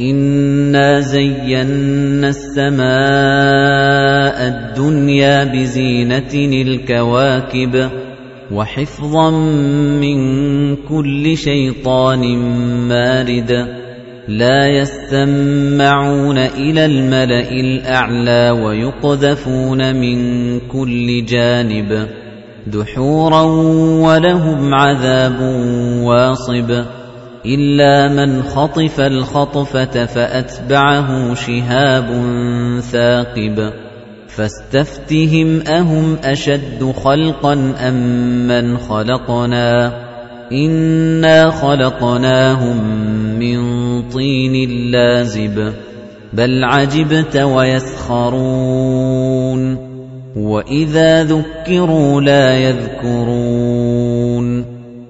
إِنَّا زَيَّنَّا السَّمَاءَ الدُّنْيَا بِزِينَةٍ الْكَوَاكِبِ وَحِفْظًا مِّن كُلِّ شَيْطَانٍ مَّارِدٍ لَا يَسْتَمَّعُونَ إِلَى الْمَلَإِ الْأَعْلَى وَيُقْذَفُونَ مِن كُلِّ جَانِبٍ دُحُورًا وَلَهُمْ عَذَابٌ وَاصِبٌ إِلَّا مَنْ خَطِفَ الْخَطْفَةَ فَأَتْبَعَهُ شِهَابٌ ثَاقِبٌ فَاسْتَفْتِهِمْ أَهُمْ أَشَدُّ خَلْقًا أَمْ مَّنْ خَلَقْنَا؟ إِنَّا خَلَقْنَاهُم مِّن طِينٍ لَّازِبٍ بَلْ عَجِبْتَ وَيَسْخَرُونَ وَإِذَا ذُكِّرُوا لَا يَذْكُرُونَ.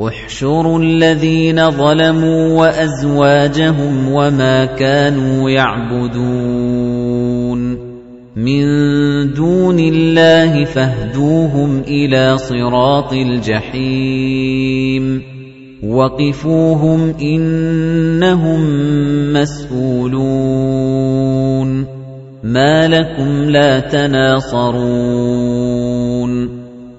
احشروا الذين ظلموا وأزواجهم وما كانوا يعبدون. من دون الله فاهدوهم إلى صراط الجحيم. وقفوهم إنهم مسؤولون. ما لكم لا تناصرون.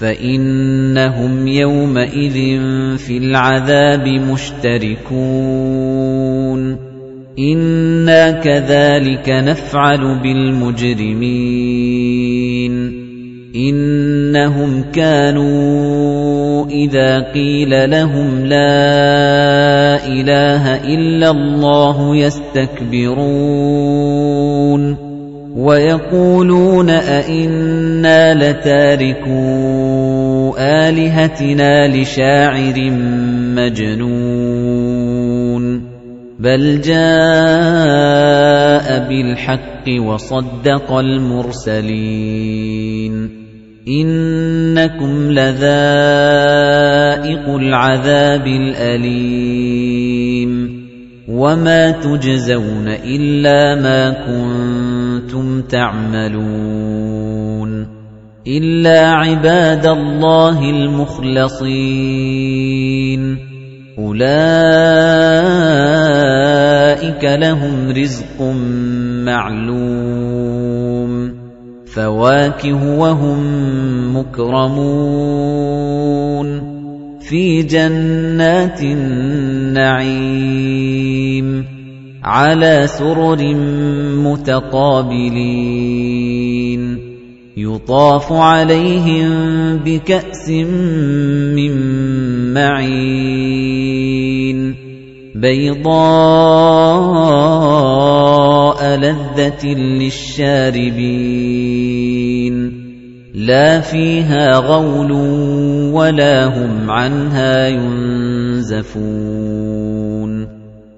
فَإِنَّهُمْ يَوْمَئِذٍ فِي الْعَذَابِ مُشْتَرِكُونَ. إِنَّا كَذَلِكَ نَفْعَلُ بِالْمُجْرِمِينَ. إِنَّهُمْ كَانُوا إِذَا قِيلَ لَهُمْ لَا إِلَٰهَ إِلَّا اللَّهُ يَسْتَكْبِرُونَ. وَيَقُولُونَ أَئِنَّا لَتَارِكُو آلِهَتِنَا لِشَاعِرٍ مَّجْنُونٍ بَلْ جَاءَ بِالْحَقِّ وَصَدَّقَ الْمُرْسَلِينَ إِنَّكُمْ لَذَائِقُو الْعَذَابِ الْأَلِيمِ وَمَا تُجْزَوْنَ إِلَّا مَا كُنتُمْ تَعْمَلُونَ إِلَّا عِبَادَ اللَّهِ الْمُخْلَصِينَ. أُولَئِكَ لَهُمْ رِزْقٌ مَّعْلُومٌ. فواكه وهم مكرمون. في جنات النعيم. على سرر متقابلين. يطاف عليهم بكأس من معين. بيضاء لذة للشاربين. لا فيها غول ولا هم عنها ينزفون.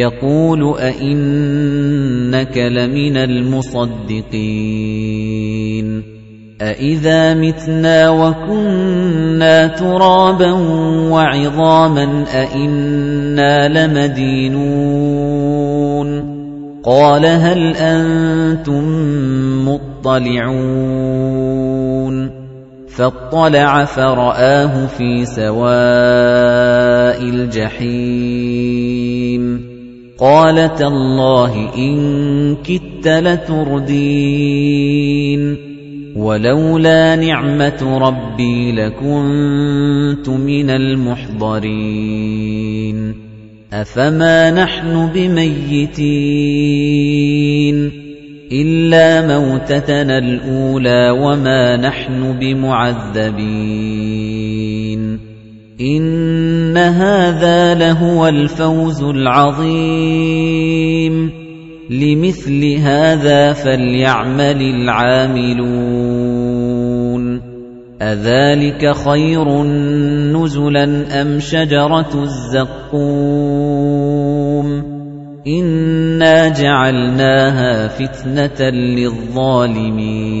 يقول أئنك لمن المصدقين أَإِذَا مِتْنَا وَكُنَّا تُرَابًا وَعِظَامًا أَإِنَّا لَمَدِينُونَ قَالَ هَلْ أَنْتُمْ مُطَّلِعُونَ فَاطَّلَعَ فَرَآهُ فِي سَوَاءِ الْجَحِيمِ قَالَ تَاللَّهِ إِن كِدتَّ لَتُرْدِينِ ولولا نعمة ربي لكنت من المحضرين أفما نحن بميتين إلا موتتنا الأولى وما نحن بمعذبين إن هذا لهو الفوز العظيم لمثل هذا فليعمل العاملون أذلك خير نزلا أم شجرة الزقوم إنا جعلناها فتنة للظالمين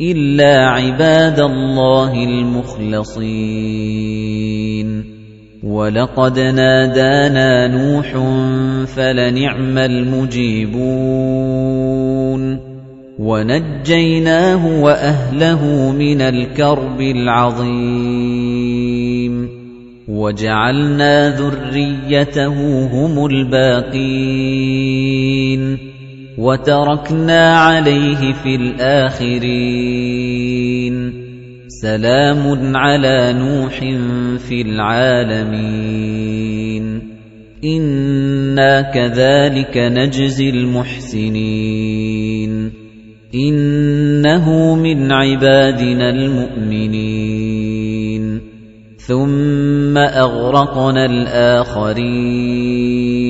إِلَّا عِبَادَ اللَّهِ الْمُخْلَصِينَ. وَلَقَدْ نَادَانَا نُوحٌ فَلَنِعْمَ الْمُجِيبُونَ. وَنَجَّيْنَاهُ وَأَهْلَهُ مِنَ الْكَرْبِ الْعَظِيمِ. وَجَعَلْنَا ذُرِّيَّتَهُ هُمُ الْبَاقِينَ. وَتَرَكْنَا عَلَيْهِ فِي الْآخِرِينَ. سَلَامٌ عَلَى نُوحٍ فِي الْعَالَمِينَ. إِنَّا كَذَلِكَ نَجْزِي الْمُحْسِنِينَ. إِنَّهُ مِنْ عِبَادِنَا الْمُؤْمِنِينَ. ثُمَّ أَغْرَقْنَا الْآخَرِينَ.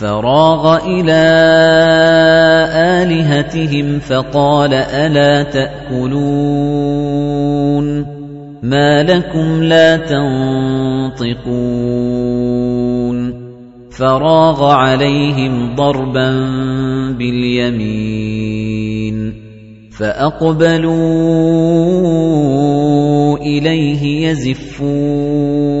فَرَاغَ إِلَىٰ آلِهَتِهِمْ فَقَالَ أَلَا تَأْكُلُونَ مَا لَكُمْ لَا تَنطِقُونَ فَرَاغَ عَلَيْهِمْ ضَرْبًا بِالْيَمِينِ فَأَقْبَلُوا إِلَيْهِ يَزِفُّونَ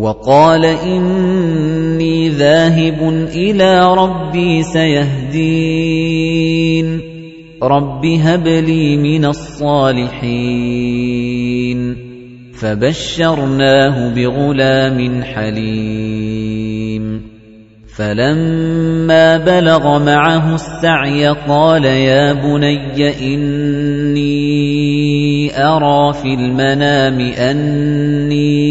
وَقَالَ إِنِّي ذَاهِبٌ إِلَىٰ رَبِّي سَيَهْدِينِ. رَبِّ هَبْ لِي مِنَ الصَّالِحِينَ. فَبَشَّرْنَاهُ بِغُلَامٍ حَلِيمٍ. فَلَمَّا بَلَغَ مَعَهُ السَّعْيَ قَالَ يَا بُنَيَّ إِنِّي أَرَىٰ فِي الْمَنَامِ أَنِّي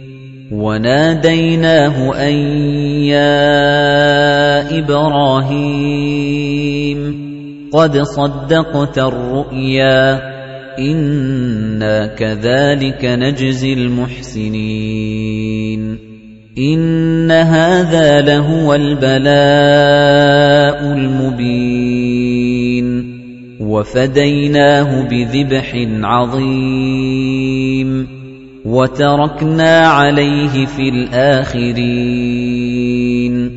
وَنَادَيْنَاهُ أَن يَا إِبْرَاهِيمُ قَدْ صَدَّقْتَ الرُّؤْيَا إِنَّا كَذَلِكَ نَجْزِي الْمُحْسِنِينَ. إِنَّ هَذَا لَهُوَ الْبَلَاءُ الْمُبِينُ. وَفَدَيْنَاهُ بِذِبْحٍ عَظِيمٍ. وَتَرَكْنَا عَلَيْهِ فِي الْآخِرِينَ.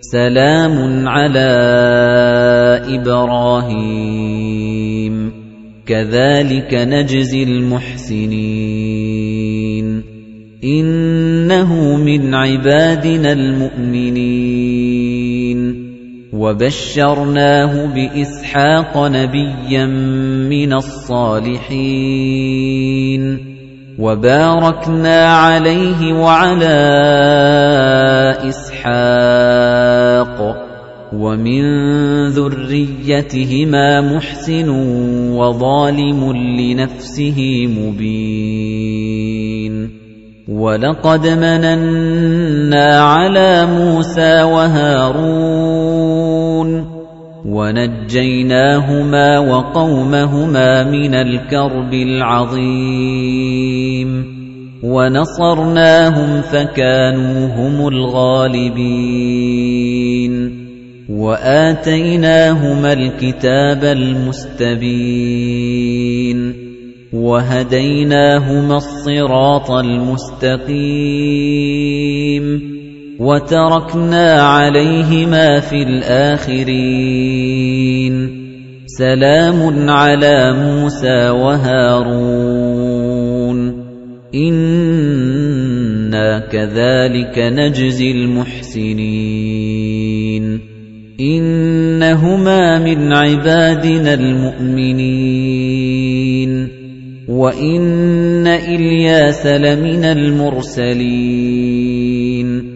سَلَامٌ عَلَىٰ إِبْرَاهِيمَ. كَذَلِكَ نَجْزِي الْمُحْسِنِينَ. إِنَّهُ مِنْ عِبَادِنَا الْمُؤْمِنِينَ. وَبَشَّرْنَاهُ بِإِسْحَاقَ نَبِيًّا مِنَ الصَّالِحِينَ. وَبَارَكْنَا عَلَيْهِ وَعَلَىٰ إِسْحَاقَ وَمِن ذُرِّيَّتِهِمَا مُحْسِنٌ وَظَالِمٌ لِّنَفْسِهِ مُبِينٌ وَلَقَدْ مَنَنَّا عَلَىٰ مُوسَىٰ وَهَارُونَ وَنَجَّيْنَاهُمَا وَقَوْمَهُمَا مِنَ الْكَرْبِ الْعَظِيمِ. وَنَصَرْنَاهُمْ فَكَانُوا هُمُ الْغَالِبِينَ. وَآتَيْنَاهُمَا الْكِتَابَ الْمُسْتَبِينَ. وَهَدَيْنَاهُمَا الصِّرَاطَ الْمُسْتَقِيمَ. وَتَرَكْنَا عَلَيْهِمَا فِي الْآخِرِينَ. سَلَامٌ عَلَىٰ مُوسَىٰ وَهَارُونَ. إِنَّا كَذَلِكَ نَجْزِي الْمُحْسِنِينَ. إِنَّهُمَا مِنْ عِبَادِنَا الْمُؤْمِنِينَ. وَإِنَّ إِلْيَاسَ لَمِنَ الْمُرْسَلِينَ.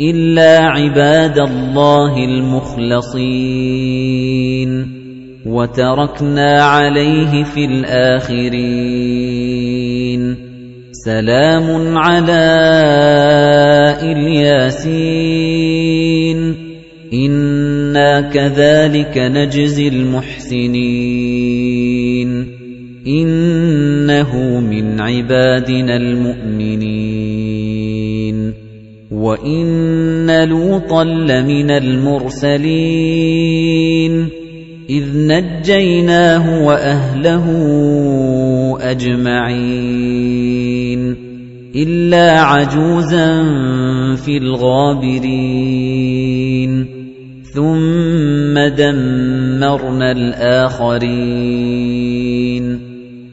إِلَّا عِبَادَ اللَّهِ الْمُخْلَصِينَ. وَتَرَكْنَا عَلَيْهِ فِي الْآخِرِينَ. سَلَامٌ عَلَىٰ الْيَاسِينَ إِنَّا كَذَلِكَ نَجْزِي الْمُحْسِنِينَ. إِنَّهُ مِنْ عِبَادِنَا الْمُؤْمِنِينَ. وَإِنَّ لُوطًا لَّمِنَ الْمُرْسَلِينَ إِذْ نَجَّيْنَاهُ وَأَهْلَهُ أَجْمَعِينَ إِلَّا عَجُوزًا فِي الْغَابِرِينَ ثُمَّ دَمَّرْنَا الْآخَرِينَ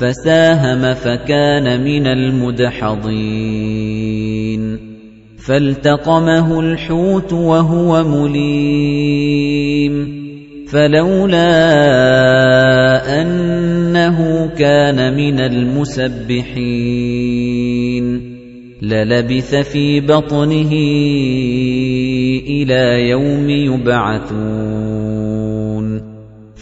فَسَاهَمَ فَكَانَ مِنَ الْمُدْحَضِينَ. فَالْتَقَمَهُ الْحُوتُ وَهُوَ مُلِيمٌ. فَلَوْلَا أَنَّهُ كَانَ مِنَ الْمُسَبِّحِينَ. لَلَبِثَ فِي بَطْنِهِ إِلَى يَوْمِ يُبْعَثُونَ.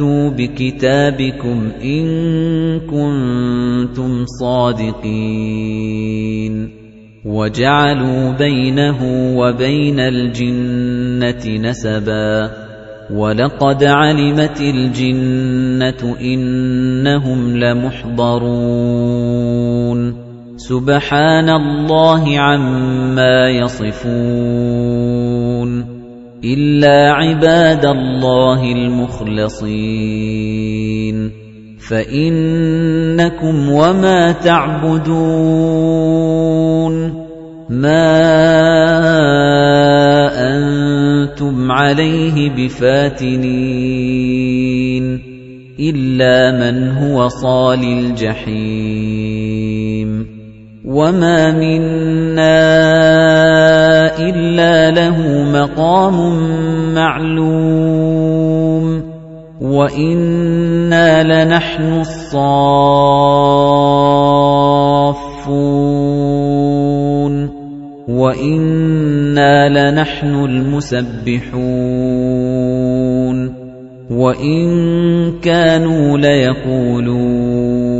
فَأْتُوا بِكِتَابِكُمْ إِن كُنتُمْ صَادِقِينَ. وَجَعَلُوا بَيْنَهُ وَبَيْنَ الْجِنَّةِ نَسَبًا. وَلَقَدْ عَلِمَتِ الْجِنَّةُ إِنَّهُمْ لَمُحْضَرُونَ. سُبْحَانَ اللَّهِ عَمَّا يَصِفُونَ. إِلَّا عِبَادَ اللَّهِ الْمُخْلَصِينَ. فَإِنَّكُمْ وَمَا تَعْبُدُونَ. مَا أَنتُمْ عَلَيْهِ بِفَاتِنِينَ. إِلَّا مَنْ هُوَ صَالِ الْجَحِيمِ. وَمَا مِنَّا إِلَّا لَهُ مَقَامٌ مَّعْلُومٌ وَإِنَّا لَنَحْنُ الصَّافُّونَ وَإِنَّا لَنَحْنُ الْمُسَبِّحُونَ وَإِن كَانُوا لَيَقُولُونَ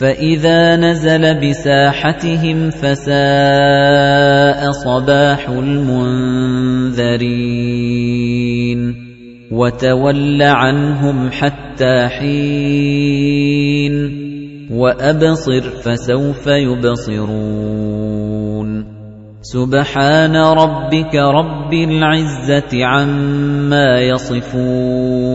فَإِذَا نَزَلَ بِسَاحَتِهِمْ فَسَاءَ صَبَاحُ الْمُنذَرِينَ وَتَوَلَّ عَنْهُمْ حَتَّىٰ حِينٍ وَأَبْصِرْ فَسَوْفَ يُبْصِرُونَ سُبْحَانَ رَبِّكَ رَبِّ الْعِزَّةِ عَمَّا يَصِفُونَ